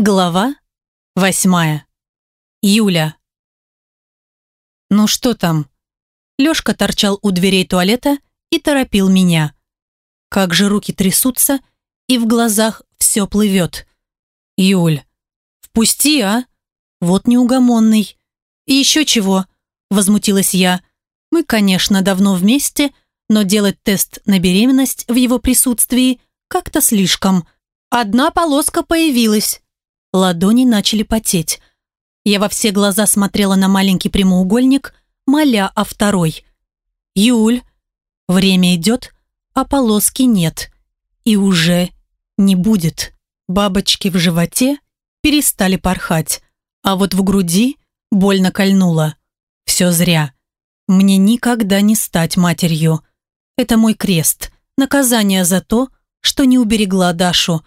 Глава восьмая. Юля. «Ну что там?» Лёшка торчал у дверей туалета и торопил меня. Как же руки трясутся, и в глазах все плывет. «Юль, впусти, а? Вот неугомонный. И еще чего?» Возмутилась я. «Мы, конечно, давно вместе, но делать тест на беременность в его присутствии как-то слишком. Одна полоска появилась» Ладони начали потеть. Я во все глаза смотрела на маленький прямоугольник, моля о второй. «Юль, время идет, а полоски нет. И уже не будет». Бабочки в животе перестали порхать, а вот в груди больно кольнуло. Все зря. Мне никогда не стать матерью. Это мой крест, наказание за то, что не уберегла Дашу.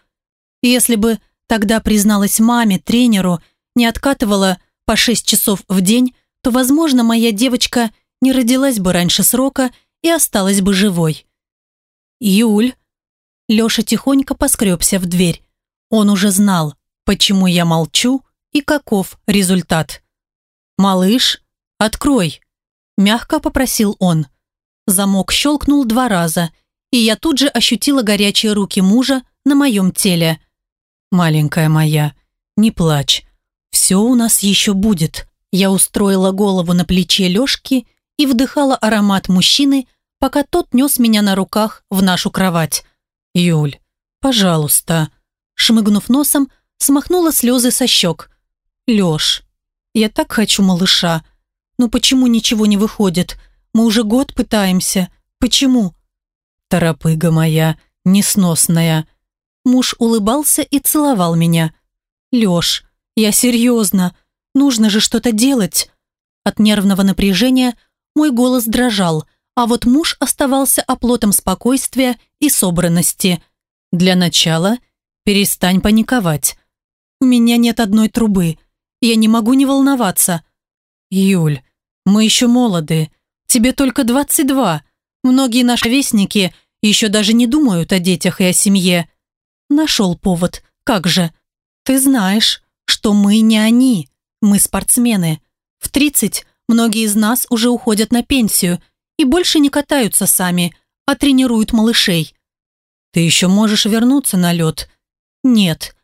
Если бы тогда призналась маме, тренеру, не откатывала по 6 часов в день, то, возможно, моя девочка не родилась бы раньше срока и осталась бы живой. «Юль!» Леша тихонько поскребся в дверь. Он уже знал, почему я молчу и каков результат. «Малыш, открой!» Мягко попросил он. Замок щелкнул два раза, и я тут же ощутила горячие руки мужа на моем теле – «Маленькая моя, не плачь. Все у нас еще будет». Я устроила голову на плече Лешки и вдыхала аромат мужчины, пока тот нес меня на руках в нашу кровать. «Юль, пожалуйста». Шмыгнув носом, смахнула слезы со щек. «Леш, я так хочу малыша. Но почему ничего не выходит? Мы уже год пытаемся. Почему?» «Торопыга моя, несносная», Муж улыбался и целовал меня. «Лёш, я серьезно. Нужно же что-то делать». От нервного напряжения мой голос дрожал, а вот муж оставался оплотом спокойствия и собранности. «Для начала перестань паниковать. У меня нет одной трубы. Я не могу не волноваться». «Юль, мы еще молоды. Тебе только 22. Многие наши вестники еще даже не думают о детях и о семье. Нашел повод. Как же? Ты знаешь, что мы не они. Мы спортсмены. В 30 многие из нас уже уходят на пенсию и больше не катаются сами, а тренируют малышей. Ты еще можешь вернуться на лед? Нет.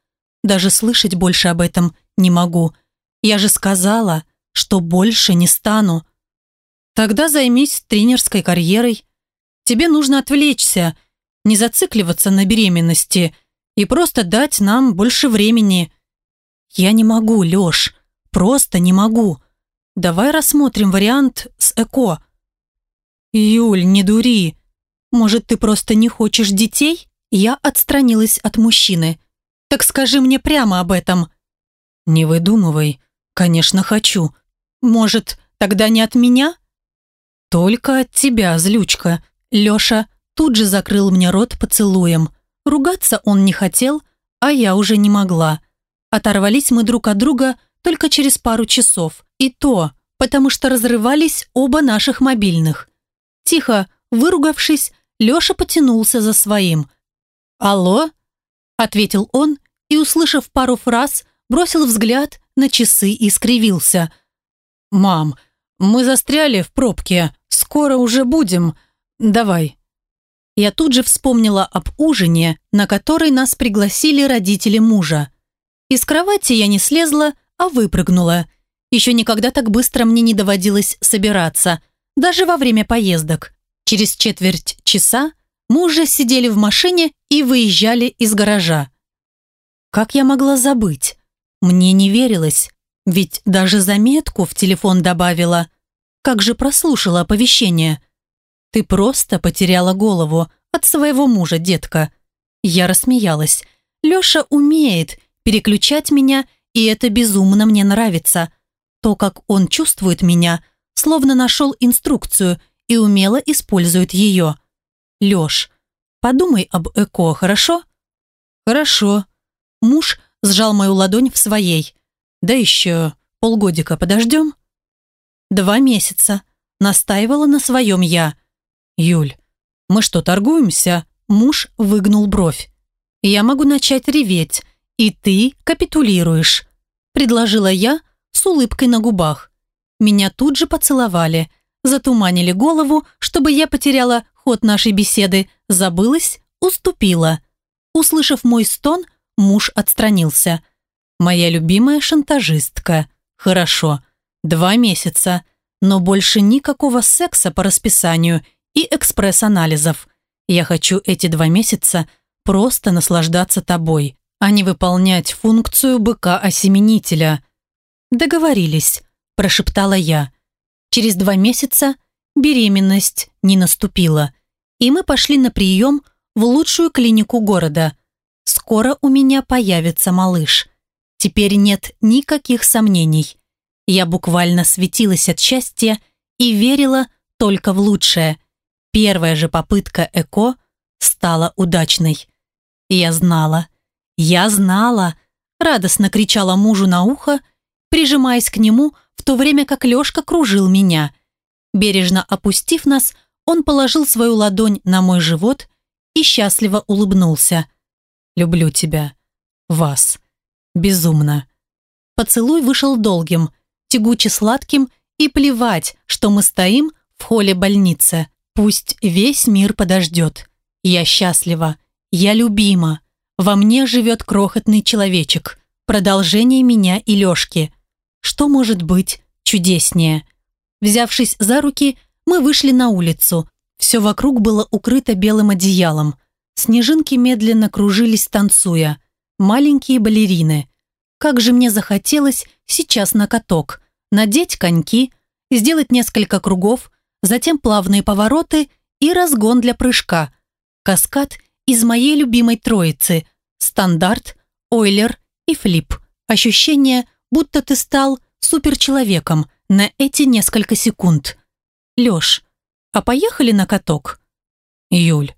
Даже слышать больше об этом не могу. Я же сказала, что больше не стану. Тогда займись тренерской карьерой. Тебе нужно отвлечься, не зацикливаться на беременности – и просто дать нам больше времени. Я не могу, Лёш, просто не могу. Давай рассмотрим вариант с ЭКО. Юль, не дури. Может, ты просто не хочешь детей? Я отстранилась от мужчины. Так скажи мне прямо об этом. Не выдумывай. Конечно, хочу. Может, тогда не от меня? Только от тебя, злючка. Лёша тут же закрыл мне рот поцелуем. Ругаться он не хотел, а я уже не могла. Оторвались мы друг от друга только через пару часов. И то, потому что разрывались оба наших мобильных. Тихо, выругавшись, Леша потянулся за своим. «Алло?» – ответил он и, услышав пару фраз, бросил взгляд на часы и скривился. «Мам, мы застряли в пробке. Скоро уже будем. Давай, я тут же вспомнила об ужине, на который нас пригласили родители мужа. Из кровати я не слезла, а выпрыгнула. Еще никогда так быстро мне не доводилось собираться, даже во время поездок. Через четверть часа мы уже сидели в машине и выезжали из гаража. Как я могла забыть? Мне не верилось, ведь даже заметку в телефон добавила. Как же прослушала оповещение – ты просто потеряла голову от своего мужа, детка. Я рассмеялась. Лёша умеет переключать меня, и это безумно мне нравится. То, как он чувствует меня, словно нашел инструкцию и умело использует ее. Лёш, подумай об ЭКО, хорошо? Хорошо. Муж сжал мою ладонь в своей. Да еще полгодика подождем? Два месяца. Настаивала на своем я. «Юль, мы что, торгуемся?» Муж выгнул бровь. «Я могу начать реветь, «И ты капитулируешь», – предложила я с улыбкой на губах. Меня тут же поцеловали, затуманили голову, чтобы я потеряла ход нашей беседы, забылась, уступила. Услышав мой стон, муж отстранился. «Моя любимая шантажистка. Хорошо. Два месяца. Но больше никакого секса по расписанию и экспресс-анализов. Я хочу эти два месяца просто наслаждаться тобой, а не выполнять функцию быка-осеменителя». «Договорились», – прошептала я. Через два месяца беременность не наступила, и мы пошли на прием в лучшую клинику города. Скоро у меня появится малыш. Теперь нет никаких сомнений. Я буквально светилась от счастья и верила только в лучшее. Первая же попытка ЭКО стала удачной. Я знала, я знала, радостно кричала мужу на ухо, прижимаясь к нему, в то время как Лёшка кружил меня. Бережно опустив нас, он положил свою ладонь на мой живот и счастливо улыбнулся. «Люблю тебя. Вас. Безумно». Поцелуй вышел долгим, тягуче сладким и плевать, что мы стоим в холле больницы. Пусть весь мир подождет. Я счастлива. Я любима. Во мне живет крохотный человечек. Продолжение меня и Лешки. Что может быть чудеснее? Взявшись за руки, мы вышли на улицу. Все вокруг было укрыто белым одеялом. Снежинки медленно кружились, танцуя. Маленькие балерины. Как же мне захотелось сейчас на каток. Надеть коньки, сделать несколько кругов, затем плавные повороты и разгон для прыжка. Каскад из моей любимой троицы. Стандарт, ойлер и флип. Ощущение, будто ты стал суперчеловеком на эти несколько секунд. Лёш, а поехали на каток? Юль,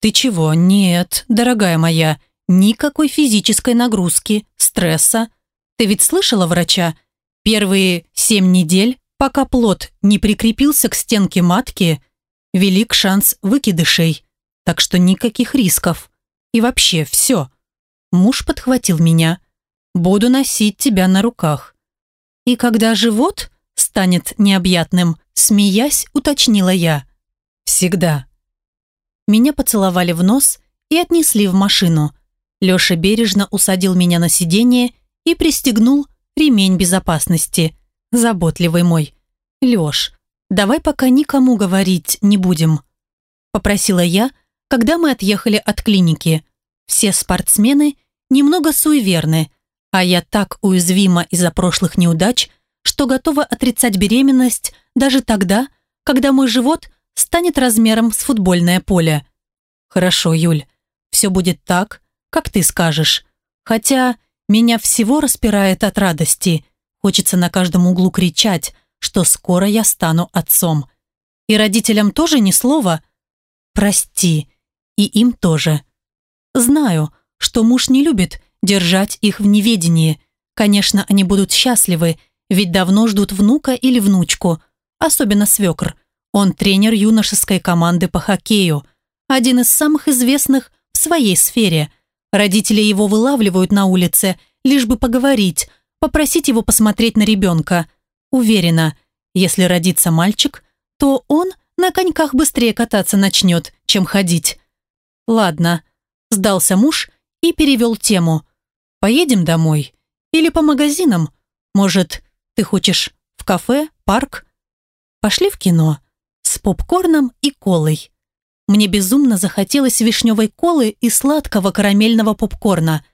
ты чего? Нет, дорогая моя, никакой физической нагрузки, стресса. Ты ведь слышала врача? Первые семь недель, пока плод не прикрепился к стенке матки, велик шанс выкидышей. Так что никаких рисков. И вообще, все. Муж подхватил меня. Буду носить тебя на руках. И когда живот станет необъятным, смеясь, уточнила я. Всегда. Меня поцеловали в нос и отнесли в машину. Леша бережно усадил меня на сиденье и пристегнул ремень безопасности. Заботливый мой. Леш, давай пока никому говорить не будем. Попросила я, когда мы отъехали от клиники. Все спортсмены немного суеверны, а я так уязвима из-за прошлых неудач, что готова отрицать беременность даже тогда, когда мой живот станет размером с футбольное поле. Хорошо, Юль, все будет так, как ты скажешь. Хотя меня всего распирает от радости. Хочется на каждом углу кричать, что скоро я стану отцом. И родителям тоже ни слова. Прости. И им тоже. Знаю, что муж не любит, держать их в неведении. Конечно, они будут счастливы, ведь давно ждут внука или внучку, особенно свекр. Он тренер юношеской команды по хоккею, один из самых известных в своей сфере. Родители его вылавливают на улице, лишь бы поговорить, попросить его посмотреть на ребенка. Уверена, если родится мальчик, то он на коньках быстрее кататься начнет, чем ходить. Ладно, сдался муж и перевел тему – Поедем домой? Или по магазинам? Может, ты хочешь в кафе, парк? Пошли в кино. С попкорном и колой. Мне безумно захотелось вишневой колы и сладкого карамельного попкорна.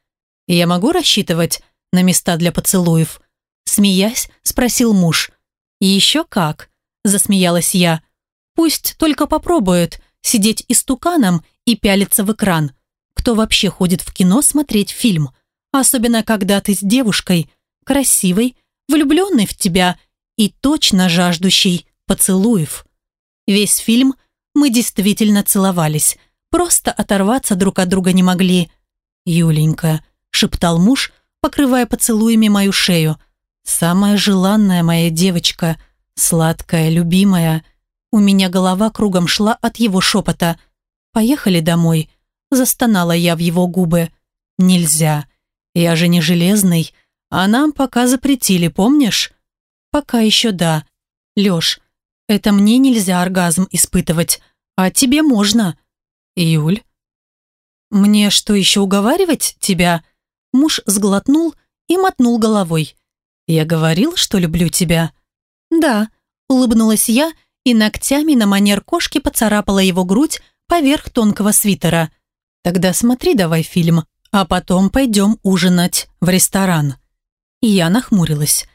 Я могу рассчитывать на места для поцелуев? Смеясь, спросил муж. «Еще как», – засмеялась я. «Пусть только попробуют сидеть истуканом и пялиться в экран. Кто вообще ходит в кино смотреть фильм?» Особенно, когда ты с девушкой, красивой, влюбленной в тебя и точно жаждущей поцелуев. Весь фильм мы действительно целовались, просто оторваться друг от друга не могли. «Юленька», — шептал муж, покрывая поцелуями мою шею, «самая желанная моя девочка, сладкая, любимая». У меня голова кругом шла от его шепота. «Поехали домой», — застонала я в его губы. «Нельзя. Я же не железный, а нам пока запретили, помнишь? Пока еще да. Лёш, это мне нельзя оргазм испытывать, а тебе можно. Юль? Мне что, еще уговаривать тебя? Муж сглотнул и мотнул головой. Я говорил, что люблю тебя. Да, улыбнулась я и ногтями на манер кошки поцарапала его грудь поверх тонкого свитера. Тогда смотри давай фильм, а потом пойдем ужинать в ресторан. Я нахмурилась.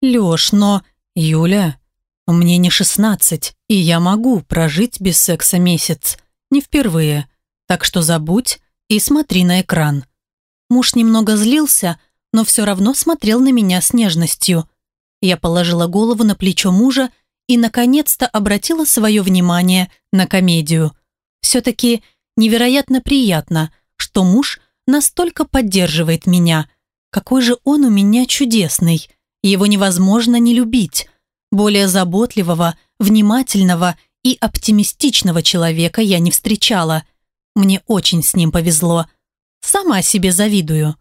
Лёш, но... Юля, мне не шестнадцать, и я могу прожить без секса месяц. Не впервые. Так что забудь и смотри на экран. Муж немного злился, но все равно смотрел на меня с нежностью. Я положила голову на плечо мужа и, наконец-то, обратила свое внимание на комедию. Все-таки невероятно приятно, что муж настолько поддерживает меня. Какой же он у меня чудесный. Его невозможно не любить. Более заботливого, внимательного и оптимистичного человека я не встречала. Мне очень с ним повезло. Сама себе завидую.